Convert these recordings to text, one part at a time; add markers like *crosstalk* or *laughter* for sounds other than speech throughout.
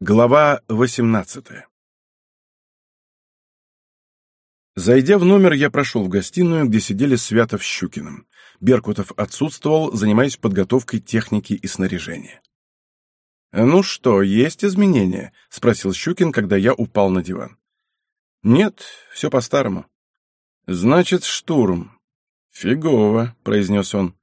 Глава 18 Зайдя в номер, я прошел в гостиную, где сидели Святов с Щукиным. Беркутов отсутствовал, занимаясь подготовкой техники и снаряжения. «Ну что, есть изменения?» — спросил Щукин, когда я упал на диван. «Нет, все по-старому». «Значит, штурм». «Фигово», — произнес он.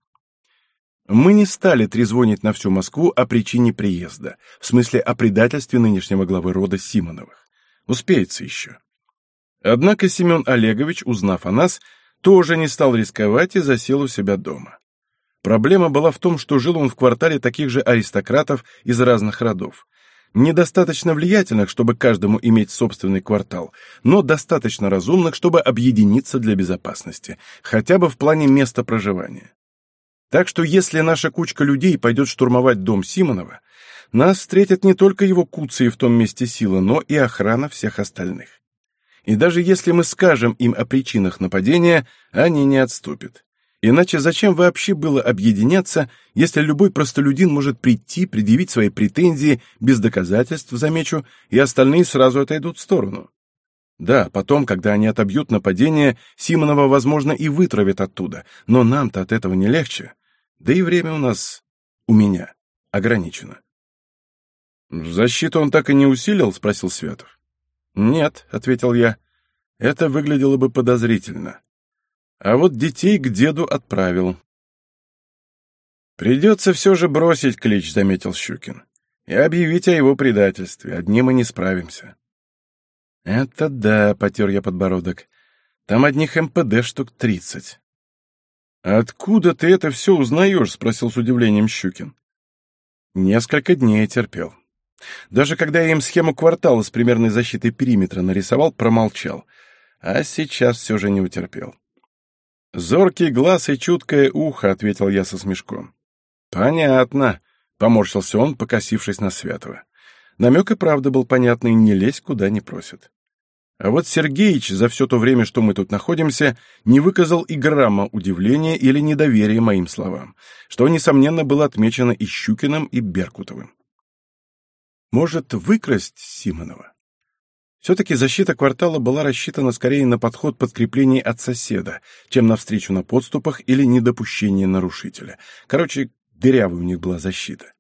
Мы не стали трезвонить на всю Москву о причине приезда, в смысле о предательстве нынешнего главы рода Симоновых. Успеется еще. Однако Семен Олегович, узнав о нас, тоже не стал рисковать и засел у себя дома. Проблема была в том, что жил он в квартале таких же аристократов из разных родов. Недостаточно влиятельных, чтобы каждому иметь собственный квартал, но достаточно разумных, чтобы объединиться для безопасности, хотя бы в плане места проживания. Так что если наша кучка людей пойдет штурмовать дом Симонова, нас встретят не только его куции в том месте силы, но и охрана всех остальных. И даже если мы скажем им о причинах нападения, они не отступят. Иначе зачем вообще было объединяться, если любой простолюдин может прийти, предъявить свои претензии без доказательств, замечу, и остальные сразу отойдут в сторону? Да, потом, когда они отобьют нападение, Симонова, возможно, и вытравят оттуда, но нам-то от этого не легче. Да и время у нас, у меня, ограничено. «Защиту он так и не усилил?» — спросил Светов. «Нет», — ответил я. «Это выглядело бы подозрительно. А вот детей к деду отправил». «Придется все же бросить клич», — заметил Щукин, «и объявить о его предательстве. Одни мы не справимся». «Это да», — потер я подбородок. «Там одних МПД штук тридцать». «Откуда ты это все узнаешь?» — спросил с удивлением Щукин. Несколько дней терпел. Даже когда я им схему квартала с примерной защитой периметра нарисовал, промолчал. А сейчас все же не утерпел. «Зоркий глаз и чуткое ухо», — ответил я со смешком. «Понятно», — поморщился он, покосившись на Святого. Намек и правда был понятный, не лезь, куда не просят. А вот Сергеич за все то время, что мы тут находимся, не выказал и грамма удивления или недоверия моим словам, что, несомненно, было отмечено и Щукиным, и Беркутовым. Может, выкрасть Симонова? Все-таки защита квартала была рассчитана скорее на подход подкреплений от соседа, чем на встречу на подступах или недопущение нарушителя. Короче, дырявая у них была защита.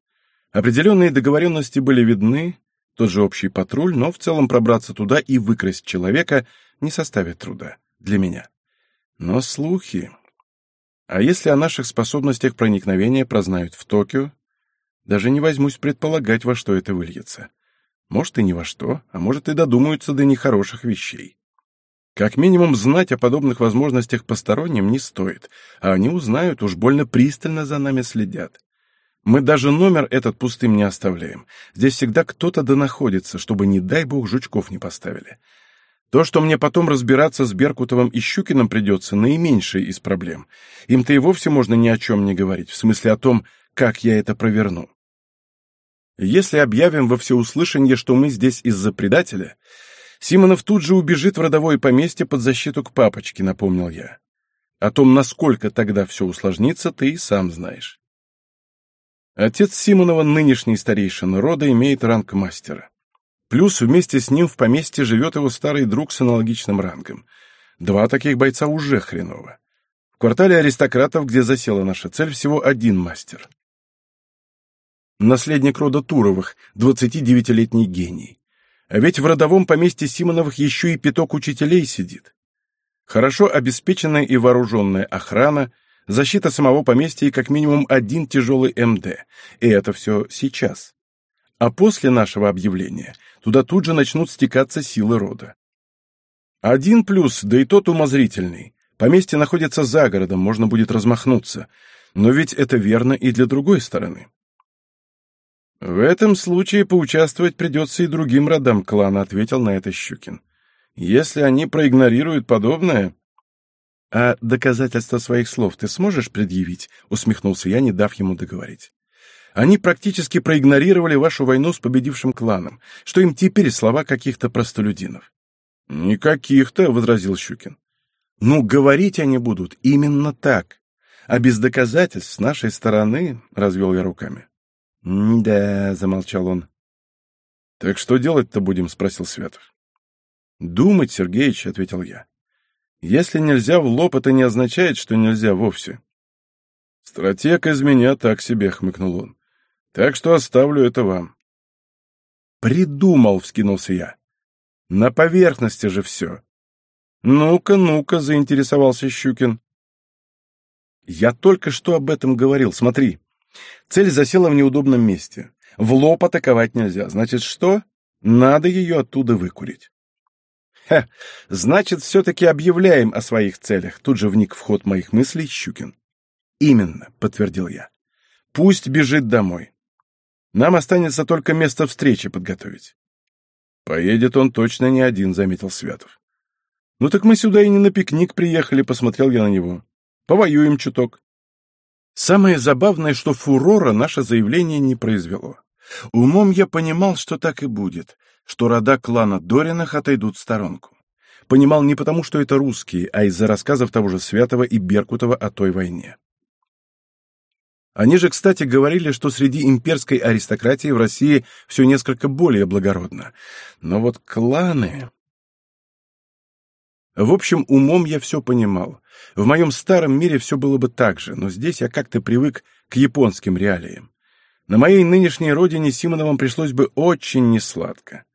Определенные договоренности были видны, тот же общий патруль, но в целом пробраться туда и выкрасть человека не составит труда. Для меня. Но слухи... А если о наших способностях проникновения прознают в Токио? Даже не возьмусь предполагать, во что это выльется. Может, и ни во что, а может, и додумаются до нехороших вещей. Как минимум, знать о подобных возможностях посторонним не стоит, а они узнают, уж больно пристально за нами следят. Мы даже номер этот пустым не оставляем. Здесь всегда кто-то да находится, чтобы, не дай бог, жучков не поставили. То, что мне потом разбираться с Беркутовым и Щукиным придется, наименьшее из проблем. Им-то и вовсе можно ни о чем не говорить, в смысле о том, как я это проверну. Если объявим во всеуслышание, что мы здесь из-за предателя, Симонов тут же убежит в родовое поместье под защиту к папочке, напомнил я. О том, насколько тогда все усложнится, ты и сам знаешь. Отец Симонова, нынешний старейшина рода, имеет ранг мастера. Плюс вместе с ним в поместье живет его старый друг с аналогичным рангом. Два таких бойца уже хреново. В квартале аристократов, где засела наша цель, всего один мастер. Наследник рода Туровых, 29-летний гений. А ведь в родовом поместье Симоновых еще и пяток учителей сидит. Хорошо обеспеченная и вооруженная охрана, защита самого поместья и как минимум один тяжелый МД. И это все сейчас. А после нашего объявления туда тут же начнут стекаться силы рода. Один плюс, да и тот умозрительный. Поместье находится за городом, можно будет размахнуться. Но ведь это верно и для другой стороны. В этом случае поучаствовать придется и другим родам клана, ответил на это Щукин. Если они проигнорируют подобное, «А доказательства своих слов ты сможешь предъявить?» — усмехнулся я, не дав ему договорить. «Они практически проигнорировали вашу войну с победившим кланом. Что им теперь слова каких-то простолюдинов?» «Никаких-то», — возразил Щукин. «Ну, говорить они будут именно так. А без доказательств с нашей стороны...» — развел я руками. «Да», — замолчал он. «Так что делать-то будем?» — спросил Святов. «Думать, Сергеич», — ответил я. «Если нельзя в лоб, это не означает, что нельзя вовсе». «Стратег из меня так себе», — хмыкнул он. «Так что оставлю это вам». «Придумал», — вскинулся я. «На поверхности же все». «Ну-ка, ну-ка», — заинтересовался Щукин. «Я только что об этом говорил, смотри. Цель засела в неудобном месте. В лоб атаковать нельзя. Значит, что? Надо ее оттуда выкурить. Ха, *laughs* значит, все-таки объявляем о своих целях. Тут же вник в ход моих мыслей Щукин. Именно, подтвердил я. Пусть бежит домой. Нам останется только место встречи подготовить. Поедет он точно не один, заметил Святов. Ну так мы сюда и не на пикник приехали, посмотрел я на него. Повоюем чуток. Самое забавное, что фурора наше заявление не произвело. Умом я понимал, что так и будет, что рода клана Дориных отойдут в сторонку. Понимал не потому, что это русские, а из-за рассказов того же Святого и Беркутова о той войне. Они же, кстати, говорили, что среди имперской аристократии в России все несколько более благородно. Но вот кланы... В общем, умом я все понимал. В моем старом мире все было бы так же, но здесь я как-то привык к японским реалиям. На моей нынешней родине Симоновым пришлось бы очень несладко.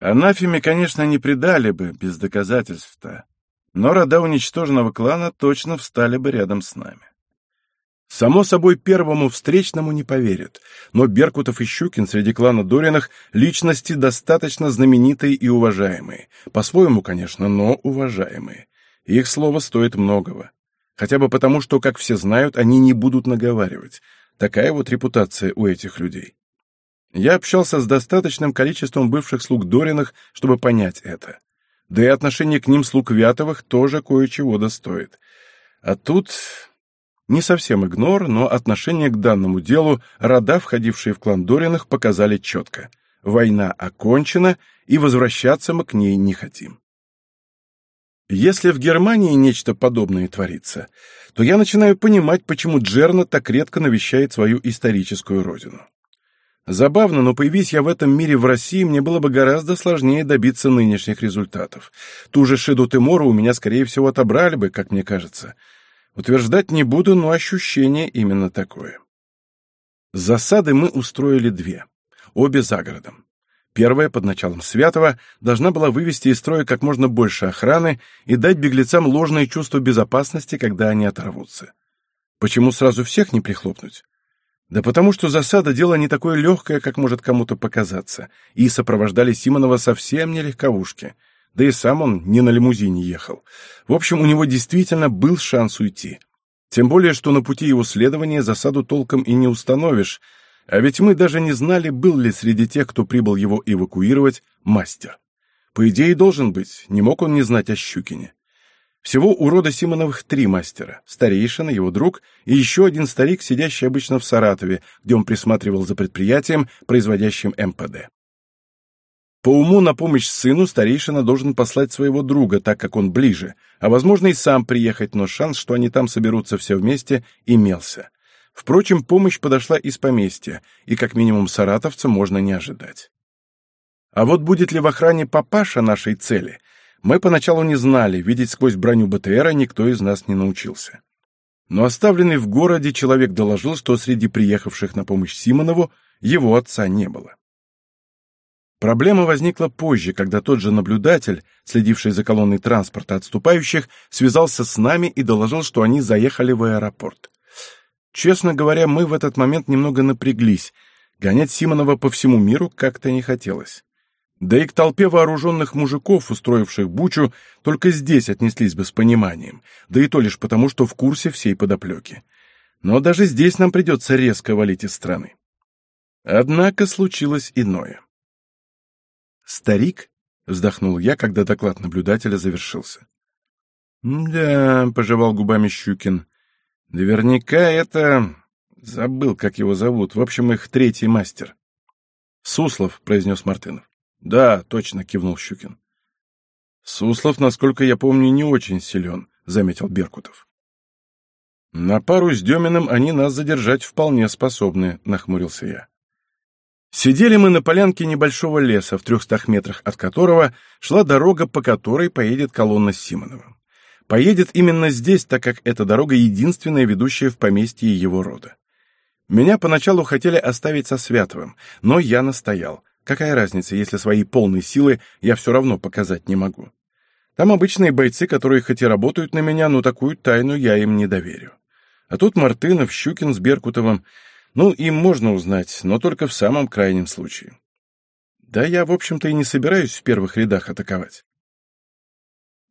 Анафеме, конечно, не предали бы, без доказательств-то, но рода уничтоженного клана точно встали бы рядом с нами. Само собой, первому встречному не поверят, но Беркутов и Щукин среди клана Дориных личности достаточно знаменитые и уважаемые. По-своему, конечно, но уважаемые. Их слово стоит многого. Хотя бы потому, что, как все знают, они не будут наговаривать. Такая вот репутация у этих людей. Я общался с достаточным количеством бывших слуг Дориных, чтобы понять это. Да и отношение к ним слуг Вятовых тоже кое-чего достоит. А тут не совсем игнор, но отношение к данному делу рода, входившие в клан Дориных, показали четко. Война окончена, и возвращаться мы к ней не хотим. Если в Германии нечто подобное творится, то я начинаю понимать, почему Джерна так редко навещает свою историческую родину. Забавно, но появись я в этом мире в России, мне было бы гораздо сложнее добиться нынешних результатов. Ту же Шиду Тимору у меня, скорее всего, отобрали бы, как мне кажется. Утверждать не буду, но ощущение именно такое. Засады мы устроили две, обе за городом. Первая, под началом Святого, должна была вывести из строя как можно больше охраны и дать беглецам ложное чувство безопасности, когда они оторвутся. Почему сразу всех не прихлопнуть? Да потому что засада — дело не такое легкое, как может кому-то показаться, и сопровождали Симонова совсем не легковушки. Да и сам он не на лимузине ехал. В общем, у него действительно был шанс уйти. Тем более, что на пути его следования засаду толком и не установишь — а ведь мы даже не знали, был ли среди тех, кто прибыл его эвакуировать, мастер. По идее, должен быть, не мог он не знать о Щукине. Всего у рода Симоновых три мастера, старейшина, его друг и еще один старик, сидящий обычно в Саратове, где он присматривал за предприятием, производящим МПД. По уму на помощь сыну старейшина должен послать своего друга, так как он ближе, а возможно и сам приехать, но шанс, что они там соберутся все вместе, имелся. Впрочем, помощь подошла из поместья, и как минимум саратовца можно не ожидать. А вот будет ли в охране папаша нашей цели, мы поначалу не знали, видеть сквозь броню БТРа никто из нас не научился. Но оставленный в городе человек доложил, что среди приехавших на помощь Симонову его отца не было. Проблема возникла позже, когда тот же наблюдатель, следивший за колонной транспорта отступающих, связался с нами и доложил, что они заехали в аэропорт. Честно говоря, мы в этот момент немного напряглись. Гонять Симонова по всему миру как-то не хотелось. Да и к толпе вооруженных мужиков, устроивших бучу, только здесь отнеслись бы с пониманием, да и то лишь потому, что в курсе всей подоплеки. Но даже здесь нам придется резко валить из страны. Однако случилось иное. «Старик?» — вздохнул я, когда доклад наблюдателя завершился. «Да», — пожевал губами Щукин, Наверняка это... Забыл, как его зовут. В общем, их третий мастер. «Суслов», — произнес Мартынов. «Да, точно», — кивнул Щукин. «Суслов, насколько я помню, не очень силен», — заметил Беркутов. «На пару с Деминым они нас задержать вполне способны», — нахмурился я. Сидели мы на полянке небольшого леса, в трехстах метрах от которого шла дорога, по которой поедет колонна с Симоновым. Поедет именно здесь, так как эта дорога единственная, ведущая в поместье его рода. Меня поначалу хотели оставить со Святовым, но я настоял. Какая разница, если свои полные силы я все равно показать не могу? Там обычные бойцы, которые хоть и работают на меня, но такую тайну я им не доверю. А тут Мартынов, Щукин с Беркутовым. Ну, им можно узнать, но только в самом крайнем случае. Да я, в общем-то, и не собираюсь в первых рядах атаковать.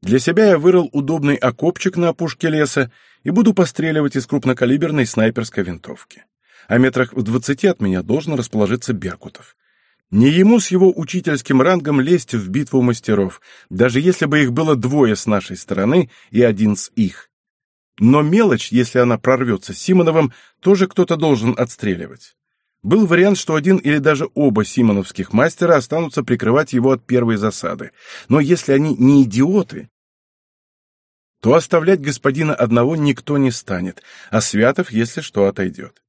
Для себя я вырыл удобный окопчик на опушке леса и буду постреливать из крупнокалиберной снайперской винтовки. А метрах в двадцати от меня должен расположиться Беркутов. Не ему с его учительским рангом лезть в битву мастеров, даже если бы их было двое с нашей стороны и один с их. Но мелочь, если она прорвется с Симоновым, тоже кто-то должен отстреливать. Был вариант, что один или даже оба симоновских мастера останутся прикрывать его от первой засады. Но если они не идиоты, то оставлять господина одного никто не станет, а Святов, если что, отойдет.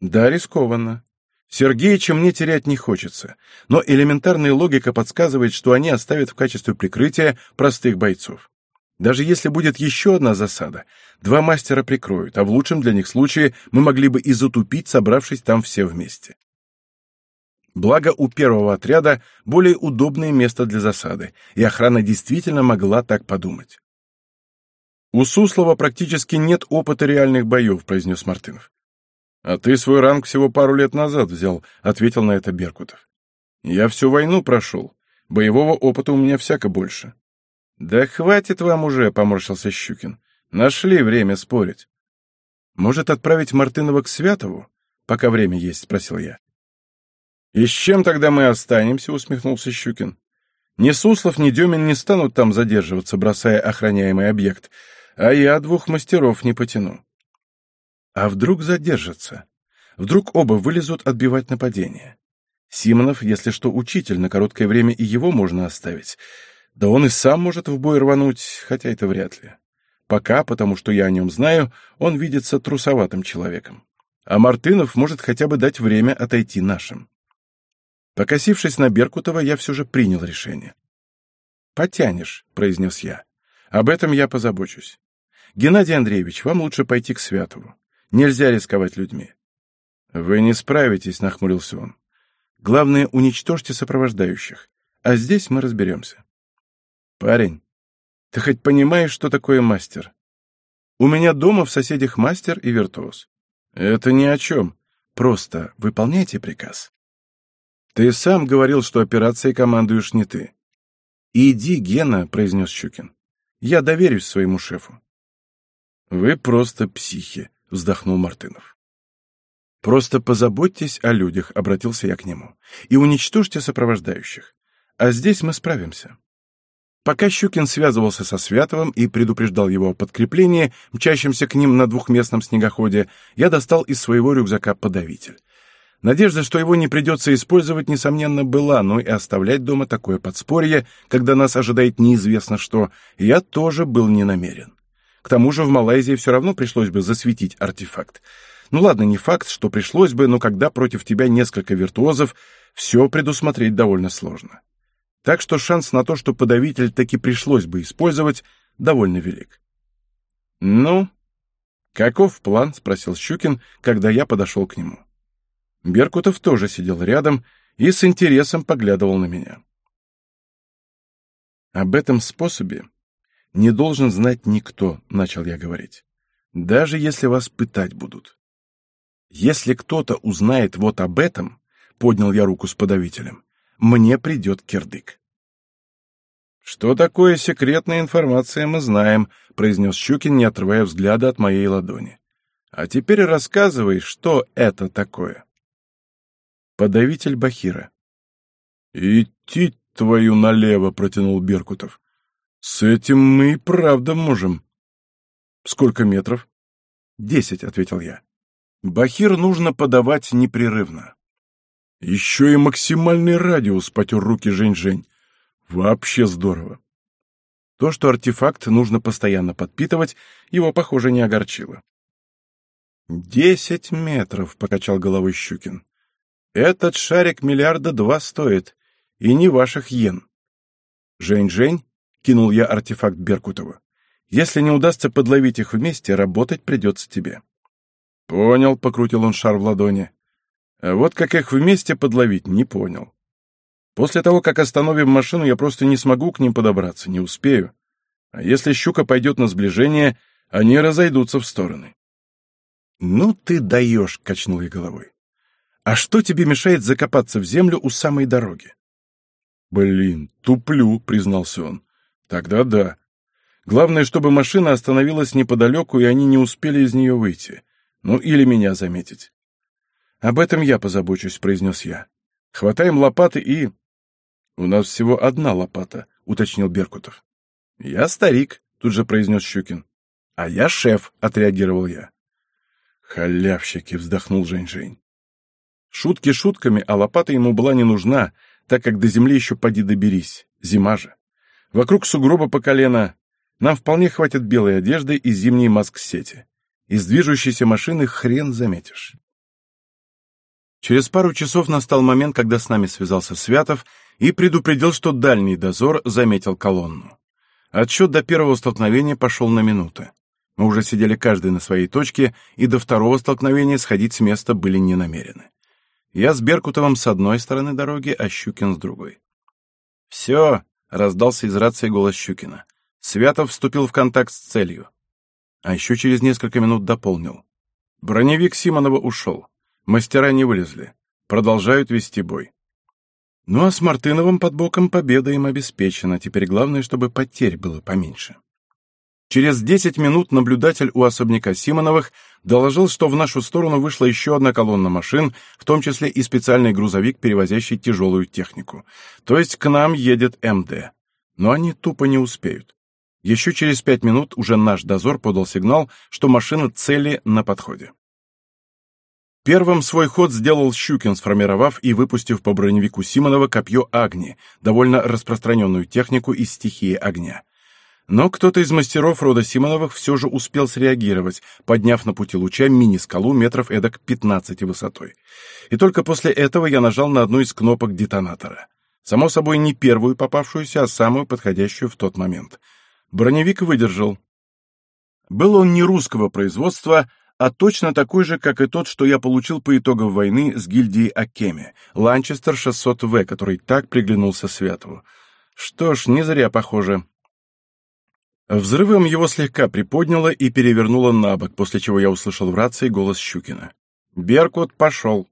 Да, рискованно. Сергеича мне терять не хочется, но элементарная логика подсказывает, что они оставят в качестве прикрытия простых бойцов. Даже если будет еще одна засада, два мастера прикроют, а в лучшем для них случае мы могли бы и затупить, собравшись там все вместе. Благо, у первого отряда более удобное место для засады, и охрана действительно могла так подумать. «У Суслова практически нет опыта реальных боев», — произнес Мартынов. «А ты свой ранг всего пару лет назад взял», — ответил на это Беркутов. «Я всю войну прошел. Боевого опыта у меня всяко больше. «Да хватит вам уже», — поморщился Щукин. «Нашли время спорить». «Может, отправить Мартынова к Святову, пока время есть?» — спросил я. «И с чем тогда мы останемся?» — усмехнулся Щукин. «Ни Суслов, ни Демин не станут там задерживаться, бросая охраняемый объект, а я двух мастеров не потяну». «А вдруг задержатся? Вдруг оба вылезут отбивать нападение?» Симонов, если что, учитель, на короткое время и его можно оставить. Да он и сам может в бой рвануть, хотя это вряд ли. Пока, потому что я о нем знаю, он видится трусоватым человеком. А Мартынов может хотя бы дать время отойти нашим. Покосившись на Беркутова, я все же принял решение. «Потянешь», — произнес я. «Об этом я позабочусь. Геннадий Андреевич, вам лучше пойти к Святову. Нельзя рисковать людьми». «Вы не справитесь», — нахмурился он. «Главное, уничтожьте сопровождающих, а здесь мы разберемся». Парень, ты хоть понимаешь, что такое мастер? У меня дома в соседях мастер и виртуоз. Это ни о чем. Просто выполняйте приказ. Ты сам говорил, что операцией командуешь не ты. Иди, Гена, произнес Щукин. Я доверюсь своему шефу. Вы просто психи, вздохнул Мартынов. Просто позаботьтесь о людях, обратился я к нему, и уничтожьте сопровождающих. А здесь мы справимся. Пока Щукин связывался со Святовым и предупреждал его о подкреплении, мчащемся к ним на двухместном снегоходе, я достал из своего рюкзака подавитель. Надежда, что его не придется использовать, несомненно, была, но и оставлять дома такое подспорье, когда нас ожидает неизвестно что, я тоже был не намерен. К тому же в Малайзии все равно пришлось бы засветить артефакт. Ну ладно, не факт, что пришлось бы, но когда против тебя несколько виртуозов, все предусмотреть довольно сложно так что шанс на то, что подавитель таки пришлось бы использовать, довольно велик. «Ну, каков план?» — спросил Щукин, когда я подошел к нему. Беркутов тоже сидел рядом и с интересом поглядывал на меня. «Об этом способе не должен знать никто», — начал я говорить, «даже если вас пытать будут. Если кто-то узнает вот об этом», — поднял я руку с подавителем, мне придет кирдык. «Что такое секретная информация, мы знаем», — произнес Щукин, не отрывая взгляда от моей ладони. «А теперь рассказывай, что это такое». Подавитель Бахира. «Идти твою налево», — протянул Беркутов. «С этим мы и правда можем». «Сколько метров?» «Десять», — ответил я. «Бахир нужно подавать непрерывно». Еще и максимальный радиус потер руки Жень-Жень. Вообще здорово. То, что артефакт нужно постоянно подпитывать, его, похоже, не огорчило. «Десять метров», — покачал головой Щукин. Этот шарик миллиарда два стоит, и не ваших йен. Жень-Жень, кинул я артефакт Беркутова. Если не удастся подловить их вместе, работать придется тебе. Понял, покрутил он шар в ладони. А вот как их вместе подловить, не понял. После того, как остановим машину, я просто не смогу к ним подобраться, не успею. А если щука пойдет на сближение, они разойдутся в стороны. «Ну ты даешь!» — качнул я головой. «А что тебе мешает закопаться в землю у самой дороги?» «Блин, туплю», — признался он. «Тогда да. Главное, чтобы машина остановилась неподалеку, и они не успели из нее выйти. Ну, или меня заметить». «Об этом я позабочусь», — произнес я. «Хватаем лопаты и...» «У нас всего одна лопата», — уточнил Беркутов. «Я старик», — тут же произнес Щукин. «А я шеф», — отреагировал я. «Халявщики», — вздохнул Жень-Жень. Шутки шутками, а лопата ему была не нужна, так как до земли еще поди доберись, зима же. Вокруг сугроба по колено. Нам вполне хватит белой одежды и зимней маск-сети. Из движущейся машины хрен заметишь. Через пару часов настал момент, когда с нами связался Святов и предупредил, что дальний дозор заметил колонну. Отсчет до первого столкновения пошел на минуты. Мы уже сидели каждый на своей точке, и до второго столкновения сходить с места были не намерены. Я с Беркутовым с одной стороны дороги, а Щукин с другой. «Все!» — раздался из рации голос Щукина. Святов вступил в контакт с целью. А еще через несколько минут дополнил. Броневик Симонова ушел. Мастера не вылезли. Продолжают вести бой. Ну а с Мартыновым под боком победа им обеспечена. Теперь главное, чтобы потерь было поменьше. Через десять минут наблюдатель у особняка Симоновых доложил, что в нашу сторону вышла еще одна колонна машин, в том числе и специальный грузовик, перевозящий тяжелую технику. То есть к нам едет МД. Но они тупо не успеют. Еще через пять минут уже наш дозор подал сигнал, что машина цели на подходе. Первым свой ход сделал Щукин, сформировав и выпустив по броневику Симонова копье Агни, довольно распространенную технику из стихии огня. Но кто-то из мастеров рода Симоновых все же успел среагировать, подняв на пути луча мини-скалу метров эдак 15 высотой. И только после этого я нажал на одну из кнопок детонатора. Само собой, не первую попавшуюся, а самую подходящую в тот момент. Броневик выдержал. Был он не русского производства, а точно такой же, как и тот, что я получил по итогам войны с гильдией Акеми, Ланчестер 600В, который так приглянулся Святову. Что ж, не зря похоже. Взрывом его слегка приподняло и перевернуло на бок, после чего я услышал в рации голос Щукина. «Беркут пошел!»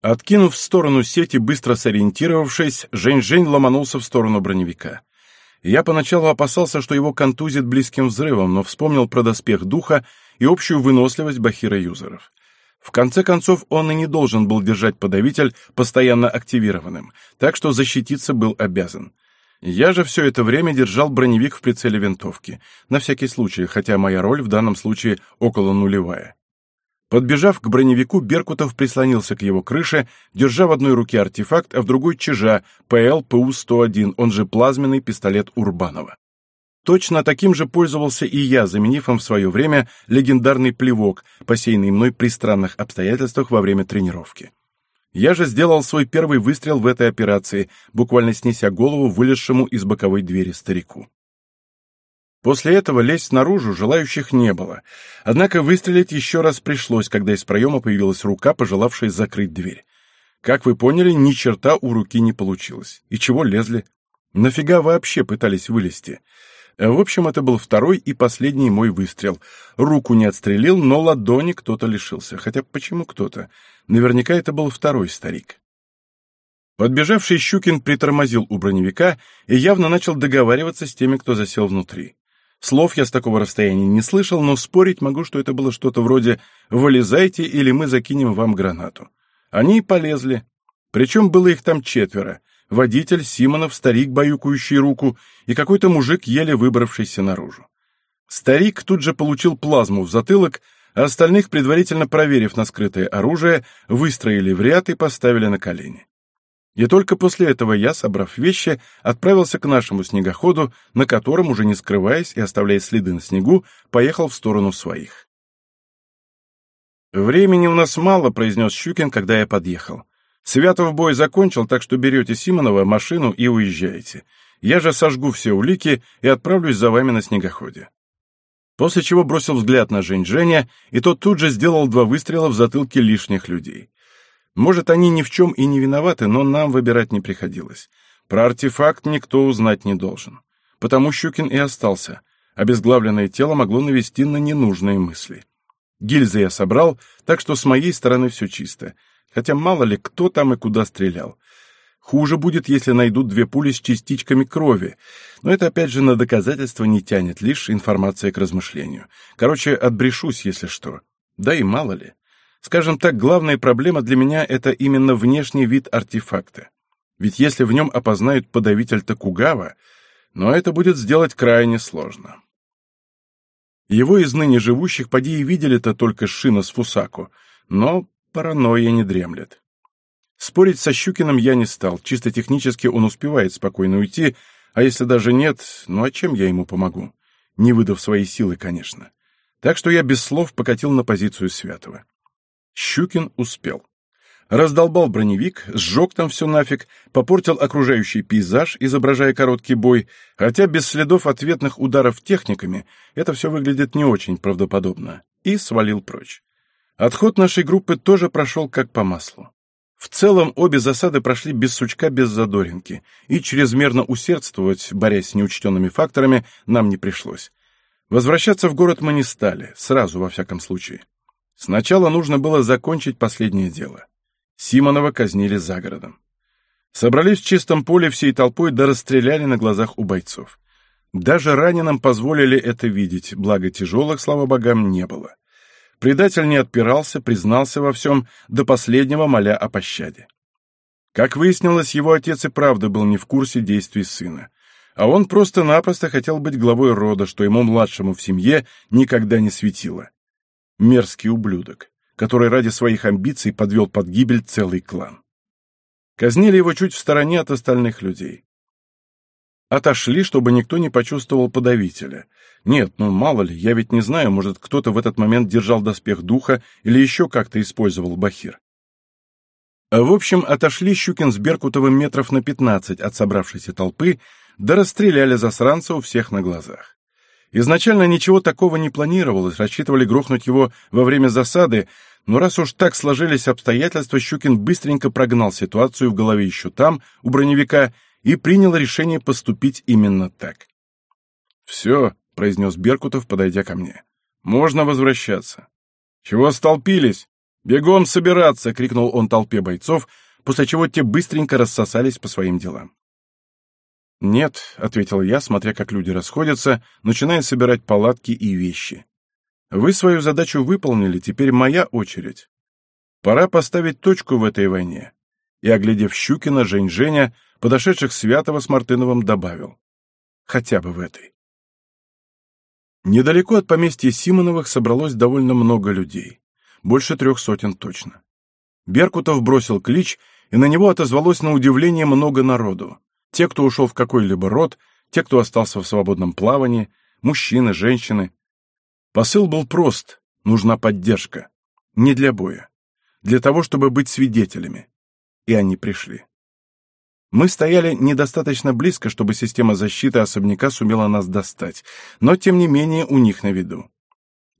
Откинув в сторону сети, быстро сориентировавшись, Жень-Жень ломанулся в сторону броневика. Я поначалу опасался, что его контузит близким взрывом, но вспомнил про доспех духа и общую выносливость Бахира-юзеров. В конце концов, он и не должен был держать подавитель постоянно активированным, так что защититься был обязан. Я же все это время держал броневик в прицеле винтовки, на всякий случай, хотя моя роль в данном случае около нулевая. Подбежав к броневику, Беркутов прислонился к его крыше, держа в одной руке артефакт, а в другой чижа ПЛ-ПУ-101, он же плазменный пистолет Урбанова. Точно таким же пользовался и я, заменив им в свое время легендарный плевок, посеянный мной при странных обстоятельствах во время тренировки. Я же сделал свой первый выстрел в этой операции, буквально снеся голову вылезшему из боковой двери старику. После этого лезть наружу желающих не было, однако выстрелить еще раз пришлось, когда из проема появилась рука, пожелавшая закрыть дверь. Как вы поняли, ни черта у руки не получилось. И чего лезли? Нафига вообще пытались вылезти? В общем, это был второй и последний мой выстрел. Руку не отстрелил, но ладони кто-то лишился. Хотя почему кто-то? Наверняка это был второй старик. Подбежавший Щукин притормозил у броневика и явно начал договариваться с теми, кто засел внутри. Слов я с такого расстояния не слышал, но спорить могу, что это было что-то вроде «вылезайте, или мы закинем вам гранату». Они полезли. Причем было их там четверо. Водитель, Симонов, старик, баюкающий руку, и какой-то мужик, еле выбравшийся наружу. Старик тут же получил плазму в затылок, а остальных, предварительно проверив на скрытое оружие, выстроили в ряд и поставили на колени. И только после этого я, собрав вещи, отправился к нашему снегоходу, на котором, уже не скрываясь и оставляя следы на снегу, поехал в сторону своих. «Времени у нас мало», — произнес Щукин, когда я подъехал. «Святов бой закончил, так что берете Симонова, машину и уезжаете. Я же сожгу все улики и отправлюсь за вами на снегоходе». После чего бросил взгляд на Жень Женя, и тот тут же сделал два выстрела в затылке лишних людей. Может, они ни в чем и не виноваты, но нам выбирать не приходилось. Про артефакт никто узнать не должен. Потому Щукин и остался. Обезглавленное тело могло навести на ненужные мысли. Гильзы я собрал, так что с моей стороны все чисто. Хотя мало ли, кто там и куда стрелял. Хуже будет, если найдут две пули с частичками крови. Но это опять же на доказательство не тянет, лишь информация к размышлению. Короче, отбрешусь, если что. Да и мало ли. Скажем так, главная проблема для меня — это именно внешний вид артефакта. Ведь если в нем опознают подавитель Токугава, но это будет сделать крайне сложно. Его из ныне живущих поди и видели-то только Шина с Фусаку, но паранойя не дремлет. Спорить со Щукиным я не стал, чисто технически он успевает спокойно уйти, а если даже нет, ну а чем я ему помогу? Не выдав свои силы, конечно. Так что я без слов покатил на позицию Святого. Щукин успел. Раздолбал броневик, сжег там все нафиг, попортил окружающий пейзаж, изображая короткий бой, хотя без следов ответных ударов техниками это все выглядит не очень правдоподобно, и свалил прочь. Отход нашей группы тоже прошел как по маслу. В целом обе засады прошли без сучка, без задоринки, и чрезмерно усердствовать, борясь с неучтенными факторами, нам не пришлось. Возвращаться в город мы не стали, сразу во всяком случае. Сначала нужно было закончить последнее дело. Симонова казнили за городом. Собрались в чистом поле всей толпой да расстреляли на глазах у бойцов. Даже раненым позволили это видеть, благо тяжелых, слава богам, не было. Предатель не отпирался, признался во всем, до последнего моля о пощаде. Как выяснилось, его отец и правда был не в курсе действий сына, а он просто-напросто хотел быть главой рода, что ему младшему в семье никогда не светило. Мерзкий ублюдок, который ради своих амбиций подвел под гибель целый клан. Казнили его чуть в стороне от остальных людей. Отошли, чтобы никто не почувствовал подавителя — нет, ну мало ли, я ведь не знаю, может, кто-то в этот момент держал доспех духа или еще как-то использовал бахир. В общем, отошли Щукин с Беркутовым метров на пятнадцать от собравшейся толпы, да расстреляли засранца у всех на глазах. Изначально ничего такого не планировалось, рассчитывали грохнуть его во время засады, но раз уж так сложились обстоятельства, Щукин быстренько прогнал ситуацию в голове еще там, у броневика, и принял решение поступить именно так. «Все, — произнес Беркутов, подойдя ко мне. «Можно возвращаться». «Чего столпились? Бегом собираться!» — крикнул он толпе бойцов, после чего те быстренько рассосались по своим делам. «Нет», — ответил я, смотря как люди расходятся, начиная собирать палатки и вещи. «Вы свою задачу выполнили, теперь моя очередь. Пора поставить точку в этой войне». И, оглядев Щукина, Жень-Женя, подошедших Святого с Мартыновым, добавил. «Хотя бы в этой». Недалеко от поместья Симоновых собралось довольно много людей. Больше трех сотен точно. Беркутов бросил клич, и на него отозвалось на удивление много народу. Те, кто ушел в какой-либо род, те, кто остался в свободном плавании, мужчины, женщины. Посыл был прост — нужна поддержка. Не для боя. Для того, чтобы быть свидетелями. И они пришли. Мы стояли недостаточно близко, чтобы система защиты особняка сумела нас достать, но тем не менее у них на виду.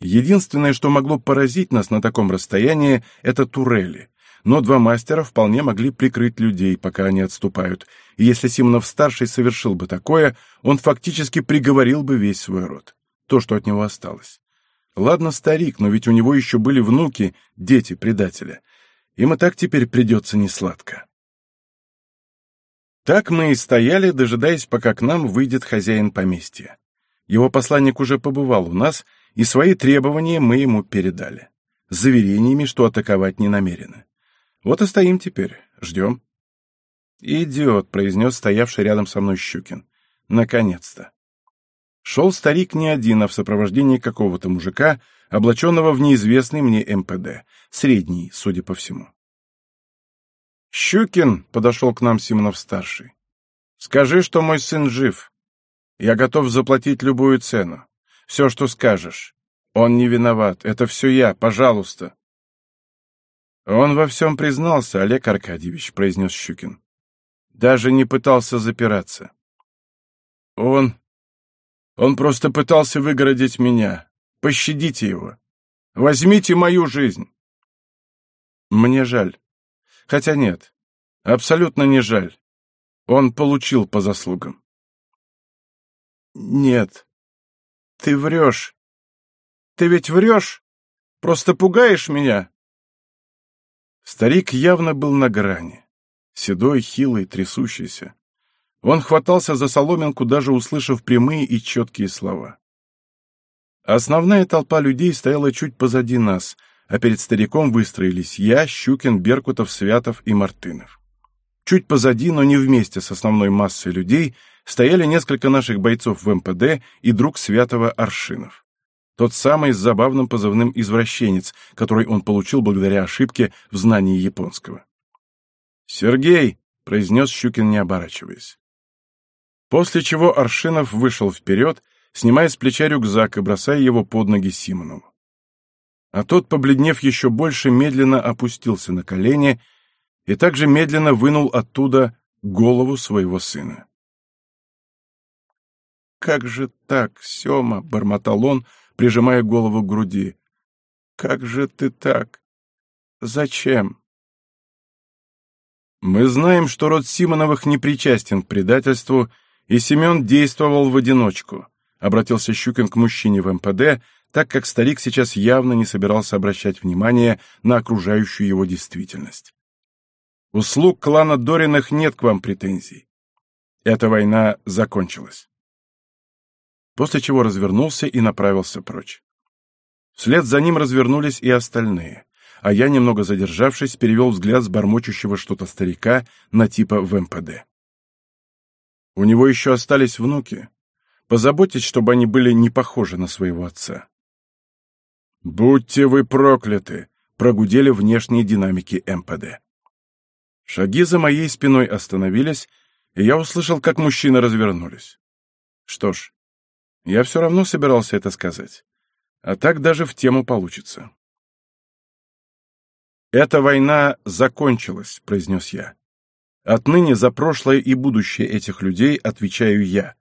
Единственное, что могло поразить нас на таком расстоянии, это турели. Но два мастера вполне могли прикрыть людей, пока они отступают, и если Симонов-старший совершил бы такое, он фактически приговорил бы весь свой род. То, что от него осталось. Ладно, старик, но ведь у него еще были внуки, дети предателя. Им и так теперь придется несладко. Так мы и стояли, дожидаясь, пока к нам выйдет хозяин поместья. Его посланник уже побывал у нас, и свои требования мы ему передали. С заверениями, что атаковать не намерены. Вот и стоим теперь, ждем. «Идиот», — произнес стоявший рядом со мной Щукин. «Наконец-то». Шел старик не один, а в сопровождении какого-то мужика, облаченного в неизвестный мне МПД, средний, судя по всему. «Щукин!» — подошел к нам Симонов-старший. «Скажи, что мой сын жив. Я готов заплатить любую цену. Все, что скажешь. Он не виноват. Это все я. Пожалуйста». «Он во всем признался, Олег Аркадьевич», — произнес Щукин. «Даже не пытался запираться. Он... он просто пытался выгородить меня. Пощадите его. Возьмите мою жизнь». Мне жаль. Хотя нет, абсолютно не жаль. Он получил по заслугам. Нет, ты врешь. Ты ведь врешь? Просто пугаешь меня. Старик явно был на грани. Седой, хилый, трясущийся. Он хватался за соломинку, даже услышав прямые и четкие слова. Основная толпа людей стояла чуть позади нас, а перед стариком выстроились я, Щукин, Беркутов, Святов и Мартынов. Чуть позади, но не вместе с основной массой людей, стояли несколько наших бойцов в МПД и друг Святого Аршинов. Тот самый с забавным позывным «извращенец», который он получил благодаря ошибке в знании японского. «Сергей!» — произнес Щукин, не оборачиваясь. После чего Аршинов вышел вперед, снимая с плеча рюкзак и бросая его под ноги Симонову. А тот, побледнев еще больше, медленно опустился на колени и также медленно вынул оттуда голову своего сына. «Как же так, Сема?» — бормотал он, прижимая голову к груди. «Как же ты так? Зачем?» Мы знаем, что род Симоновых не причастен к предательству, и Семен действовал в одиночку, — обратился Щукин к мужчине в МПД, так как старик сейчас явно не собирался обращать внимание на окружающую его действительность. У слуг клана Дориных нет к вам претензий. Эта война закончилась. После чего развернулся и направился прочь. Вслед за ним развернулись и остальные, а я, немного задержавшись, перевел взгляд с бормочущего что-то старика на типа в МПД. У него еще остались внуки. Позаботьтесь, чтобы они были не похожи на своего отца. «Будьте вы прокляты!» — прогудели внешние динамики МПД. Шаги за моей спиной остановились, и я услышал, как мужчины развернулись. Что ж, я все равно собирался это сказать. А так даже в тему получится. «Эта война закончилась», — произнес я. «Отныне за прошлое и будущее этих людей отвечаю я.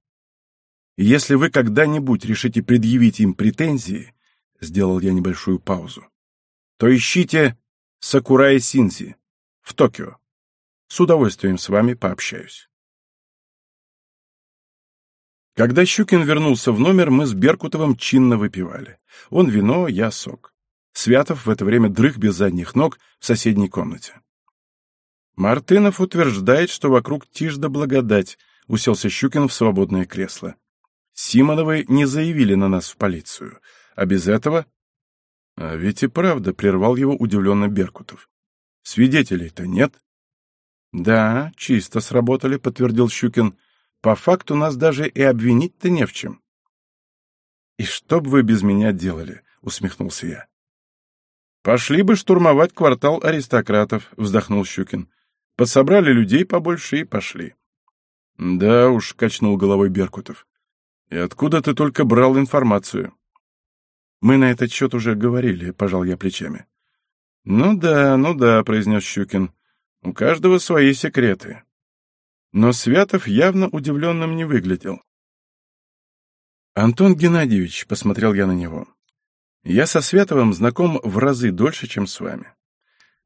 Если вы когда-нибудь решите предъявить им претензии, — сделал я небольшую паузу, — то ищите Сакурай Синзи в Токио. С удовольствием с вами пообщаюсь. Когда Щукин вернулся в номер, мы с Беркутовым чинно выпивали. Он вино, я сок. Святов в это время дрых без задних ног в соседней комнате. Мартынов утверждает, что вокруг тишь да благодать, уселся Щукин в свободное кресло. Симоновы не заявили на нас в полицию, а без этого... А ведь и правда, прервал его удивленно Беркутов. Свидетелей-то нет. «Да, чисто сработали», — подтвердил Щукин. «По факту нас даже и обвинить-то не в чем». «И что бы вы без меня делали?» — усмехнулся я. «Пошли бы штурмовать квартал аристократов», — вздохнул Щукин. «Подсобрали людей побольше и пошли». «Да уж», — качнул головой Беркутов. «И откуда ты только брал информацию?» «Мы на этот счет уже говорили», — пожал я плечами. «Ну да, ну да», — произнес Щукин. У каждого свои секреты. Но Святов явно удивленным не выглядел. «Антон Геннадьевич», — посмотрел я на него, — «я со Святовым знаком в разы дольше, чем с вами.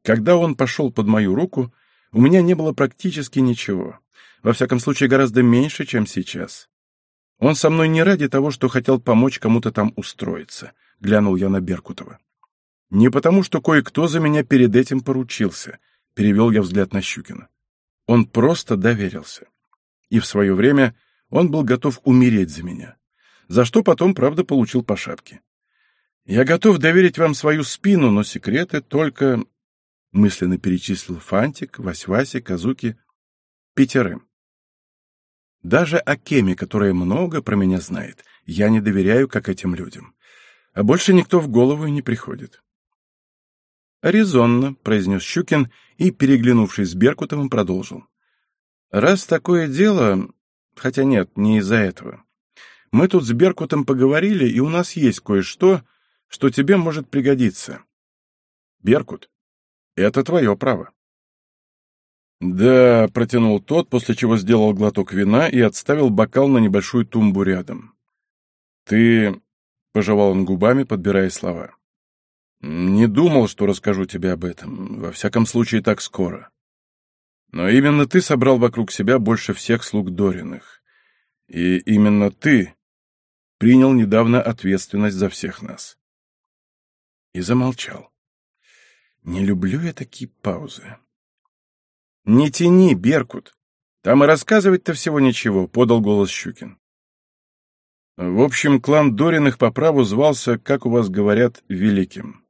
Когда он пошел под мою руку, у меня не было практически ничего, во всяком случае гораздо меньше, чем сейчас. Он со мной не ради того, что хотел помочь кому-то там устроиться», — глянул я на Беркутова. «Не потому, что кое-кто за меня перед этим поручился», — Перевел я взгляд на Щукина. Он просто доверился. И в свое время он был готов умереть за меня. За что потом, правда, получил по шапке. Я готов доверить вам свою спину, но секреты только... Мысленно перечислил Фантик, Вась-Вася, Казуки. Пятерым. Даже Акеме, которая много про меня знает, я не доверяю, как этим людям. А больше никто в голову и не приходит. «Резонно», — произнес Щукин и, переглянувшись с Беркутовым, продолжил. «Раз такое дело... Хотя нет, не из-за этого. Мы тут с Беркутом поговорили, и у нас есть кое-что, что тебе может пригодиться». «Беркут, Это твое право. «Да», — протянул тот, после чего сделал глоток вина и отставил бокал на небольшую тумбу рядом. «Ты...» — пожевал он губами, подбирая слова. «Не думал, что расскажу тебе об этом, во всяком случае так скоро. Но именно ты собрал вокруг себя больше всех слуг Дориных. И именно ты принял недавно ответственность за всех нас». И замолчал. «Не люблю я такие паузы». «Не тяни, Беркут. Там и рассказывать-то всего ничего», — подал голос Щукин. В общем, клан Дориных по праву звался, как у вас говорят, великим.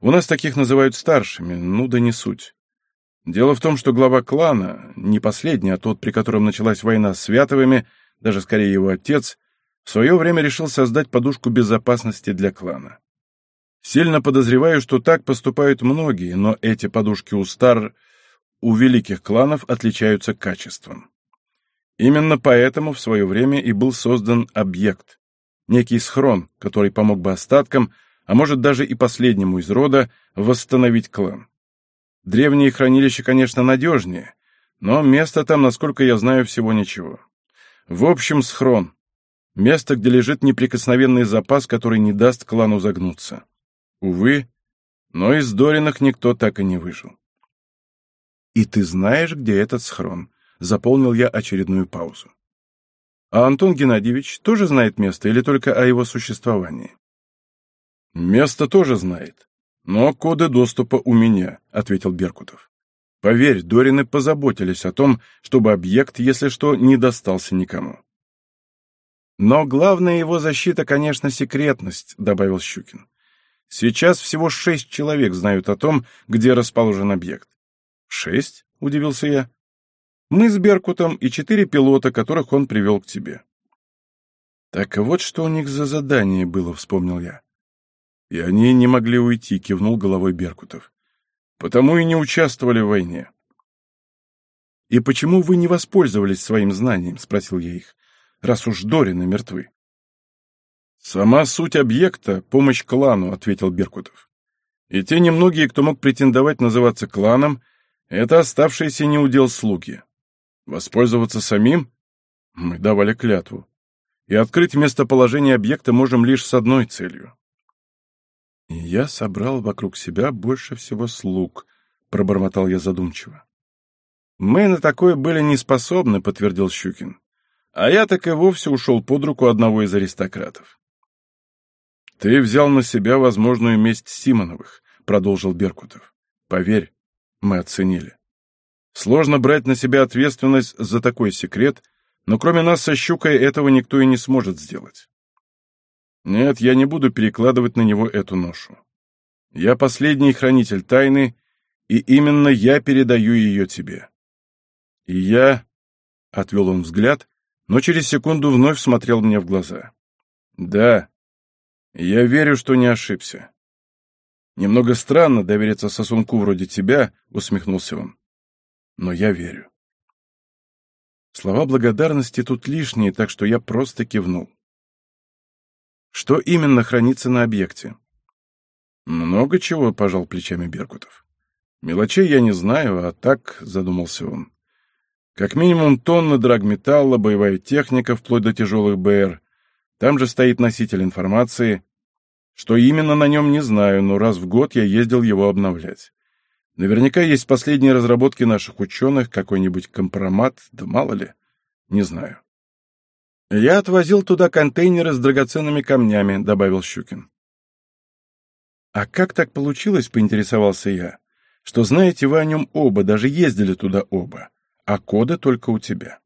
У нас таких называют старшими, ну да не суть. Дело в том, что глава клана, не последний, а тот, при котором началась война с Святовыми, даже скорее его отец, в свое время решил создать подушку безопасности для клана. Сильно подозреваю, что так поступают многие, но эти подушки у стар у великих кланов отличаются качеством. Именно поэтому в свое время и был создан объект, некий схрон, который помог бы остаткам, а может даже и последнему из рода, восстановить клан. Древние хранилища, конечно, надежнее, но место там, насколько я знаю, всего ничего. В общем, схрон. Место, где лежит неприкосновенный запас, который не даст клану загнуться. Увы, но из Дориных никто так и не выжил. «И ты знаешь, где этот схрон?» — заполнил я очередную паузу. «А Антон Геннадьевич тоже знает место или только о его существовании?» «Место тоже знает, но коды доступа у меня», — ответил Беркутов. «Поверь, Дорины позаботились о том, чтобы объект, если что, не достался никому». «Но главная его защита, конечно, секретность», — добавил Щукин. «Сейчас всего шесть человек знают о том, где расположен объект. «Шесть?» — удивился я. «Мы с Беркутом и четыре пилота, которых он привел к тебе». «Так вот, что у них за задание было», — вспомнил я. «И они не могли уйти», — кивнул головой Беркутов. «Потому и не участвовали в войне». «И почему вы не воспользовались своим знанием?» — спросил я их, «раз уж Дорины мертвы». «Сама суть объекта — помощь клану», — ответил Беркутов. «И те немногие, кто мог претендовать называться кланом, это оставшиеся не удел слуги. Воспользоваться самим? Мы давали клятву. И открыть местоположение объекта можем лишь с одной целью. И я собрал вокруг себя больше всего слуг, пробормотал я задумчиво. Мы на такое были не способны, подтвердил Щукин. А я так и вовсе ушел под руку одного из аристократов. Ты взял на себя возможную месть Симоновых, продолжил Беркутов. Поверь, мы оценили. Сложно брать на себя ответственность за такой секрет, но кроме нас со Щукой этого никто и не сможет сделать. Нет, я не буду перекладывать на него эту ношу. Я последний хранитель тайны, и именно я передаю ее тебе. И я... — отвел он взгляд, но через секунду вновь смотрел мне в глаза. Да, я верю, что не ошибся. Немного странно довериться сосунку вроде тебя, усмехнулся он. Но я верю. Слова благодарности тут лишние, так что я просто кивнул. Что именно хранится на объекте? Много чего, пожал плечами Беркутов. Мелочей я не знаю, а так, задумался он. Как минимум тонны драгметалла, боевая техника, вплоть до тяжелых БР. Там же стоит носитель информации, что именно на нем, не знаю, но раз в год я ездил его обновлять. Наверняка есть последние разработки наших ученых, какой-нибудь компромат, да мало ли, не знаю. «Я отвозил туда контейнеры с драгоценными камнями», — добавил Щукин. «А как так получилось?» — поинтересовался я. «Что знаете вы о нем оба, даже ездили туда оба, а коды только у тебя».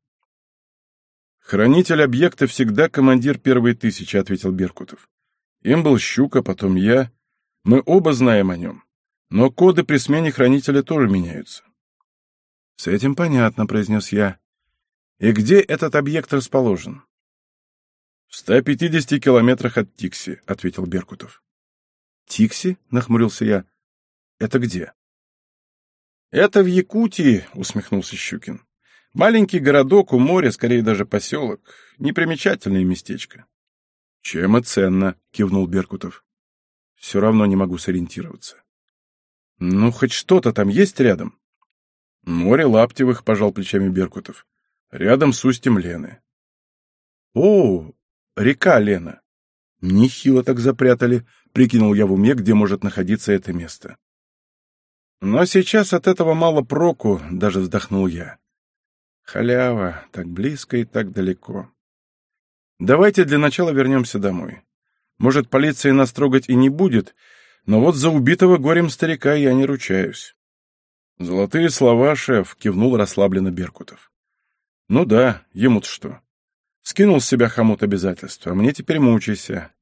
«Хранитель объекта всегда командир первой тысячи», — ответил Беркутов. Им был Щука, потом я. Мы оба знаем о нем. Но коды при смене хранителя тоже меняются. — С этим понятно, — произнес я. — И где этот объект расположен? — В 150 километрах от Тикси, — ответил Беркутов. — Тикси? — нахмурился я. — Это где? — Это в Якутии, — усмехнулся Щукин. — Маленький городок у моря, скорее даже поселок. Непримечательное местечко. «Чем и ценно», — кивнул Беркутов. «Все равно не могу сориентироваться». Ну, хоть что-то там есть рядом? Море Лаптевых, пожал плечами Беркутов. Рядом с устьем Лены. О, река Лена. Нехило так запрятали, прикинул я в уме, где может находиться это место. Но сейчас от этого мало проку, даже вздохнул я. Халява, так близко и так далеко. Давайте для начала вернемся домой. Может, полиция нас трогать и не будет, но вот за убитого горем старика я не ручаюсь. Золотые слова, шеф, кивнул расслабленно Беркутов. Ну да, ему-то что. Скинул с себя хомут обязательства, а мне теперь мучайся.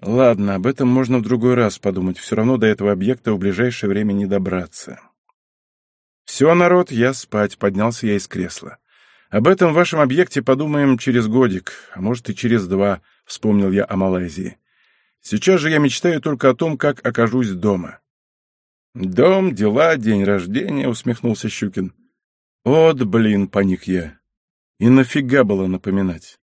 Ладно, об этом можно в другой раз подумать, все равно до этого объекта в ближайшее время не добраться. «Все, народ, я спать», — поднялся я из кресла. «Об этом вашем объекте подумаем через годик, а может и через два», — вспомнил я о Малайзии. «Сейчас же я мечтаю только о том, как окажусь дома». «Дом, дела, день рождения», — усмехнулся Щукин. «От, блин», — паник я. «И нафига было напоминать?»